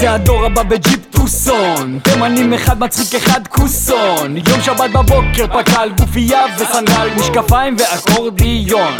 Gazi adora Babedip טוסון תימנים אחד מצחיק אחד כוסון. יום שבת בבוקר פקל גופייה וסנדל משקפיים ואקורדיון.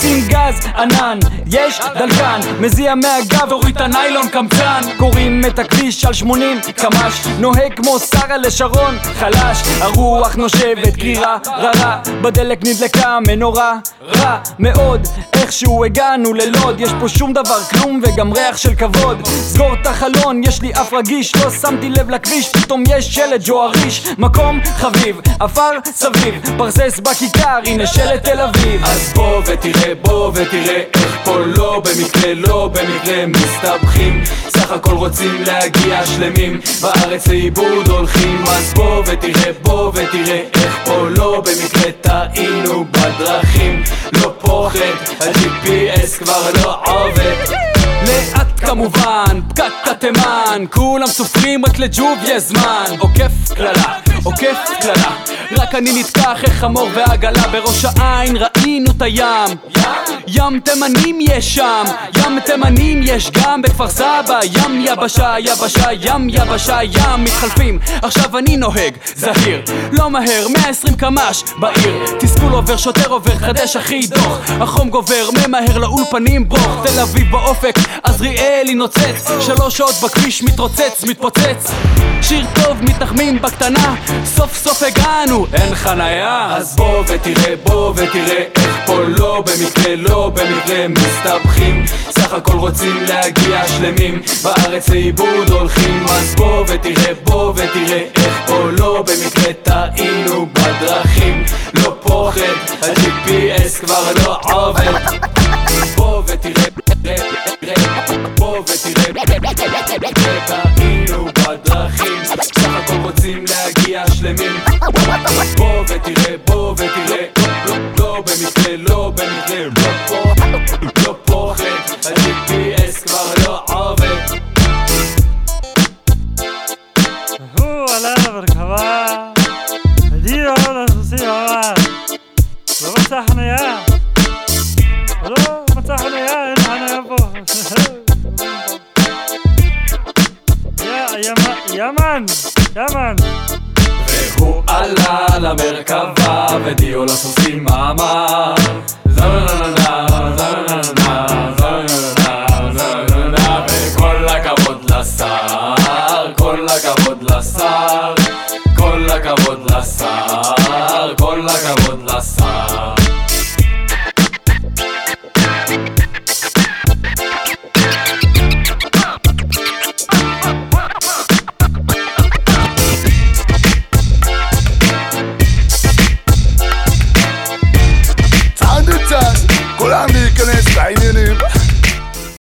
שים גז, ענן, יש דלקן. מזיע מהגב, תוריד את הניילון קמצן קוראים את הכביש על 80 קמ"ש. נוהג כמו שרה לשרון חלש. הרוח נושבת, קרירה ררה. בדלק נדלקה מנורה רע מאוד. איכשהו הגענו ללוד. יש פה שום דבר כלום וגם ריח של כבוד. סגור את החלון יש לי אף רגיש לא שמתי לב לכביש פתאום יש שלט ג'ואריש. מקום חביב עפר סביב פרסס בכיכר הנה שלט תל אביב. אז בוא ותראה בוא ותראה איך פה לא במקרה לא במקרה מסתבכים. סך הכל רוצים להגיע שלמים בארץ לאיבוד הולכים. אז בוא ותראה בוא ותראה איך פה לא במקרה טעינו בדרכים. לא פוחד ה-GPS כבר לא עובד כמובן, פקק התימן כולם סופרים רק לג'וב יש זמן. עוקף קללה, עוקף קללה רק אני נתקע אחרי חמור ועגלה בראש העין. ראינו את הים. ים תימנים יש שם. ים תימנים יש גם בכפר סבא. ים יבשה, יבשה, ים יבשה, ים מתחלפים. עכשיו אני נוהג, זהיר. לא מהר, 120 קמ"ש בעיר. תסכול עובר, שוטר עובר, חדש אחי דוח. החום גובר, ממהר לאולפנים ברוך. תל אביב באופק, עזריאלי נוצץ. שלוש שעות בכביש מתרוצץ, מתפוצץ. שיר טוב, מתנחמים בקטנה. סוף סוף הגענו, אין חניה אז בוא ותראה, בוא ותראה איך פה לא במקרה, לא במקרה מסתבכים. סך הכל רוצים להגיע שלמים בארץ לאיבוד הולכים. אז בוא ותראה, בוא ותראה איך פה לא במקרה טעינו בדרכים. לא פוחד, ה-GPS כבר לא עובד שלמים בוא ותראה, בוא ותראה לא, לא במקרה, לא במקרה לא פה, לא פוחד ה-GPS כבר לא עובד הוא עלה למרכבה, הדירו לסוסים אמר, לא מצא חניה, לא מצא חניה, אין חניה פה. יא- ימ- ימן, ימן, והוא עלה למרכבה ודיו לסוסים אמר זרננה, זרננה, זרננה, זרננה וכל הכבוד לשר, כל הכבוד לשר, כל הכבוד לשר, כל הכבוד